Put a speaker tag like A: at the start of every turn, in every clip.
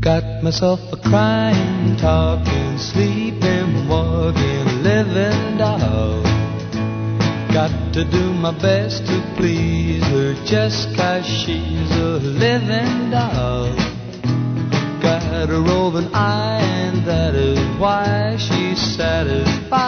A: Got myself a crying, talking, sleeping, walking, living doll. Got to do my best to please her just cause she's a living doll. Got a roving eye and that is why she satisfies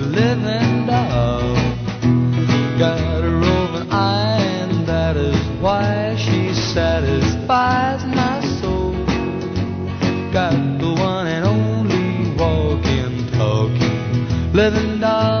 A: why she satisfies my soul. Got the one and only walking, talking, living doll.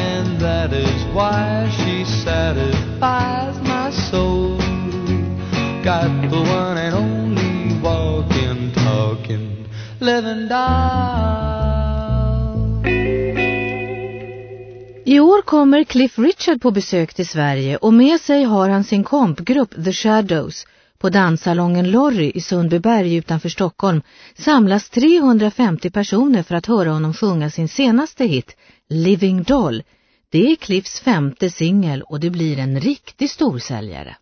A: that is why she satisfies my soul. Got the one and only walking, talking, living doll.
B: I år kommer Cliff Richard på besök till Sverige och med sig har han sin kompgrupp The Shadows. På danssalongen Lorry i Sundbyberg utanför Stockholm samlas 350 personer för att höra honom sjunga sin senaste hit, Living Doll. Det är Cliffs femte singel och det blir en riktig storsäljare.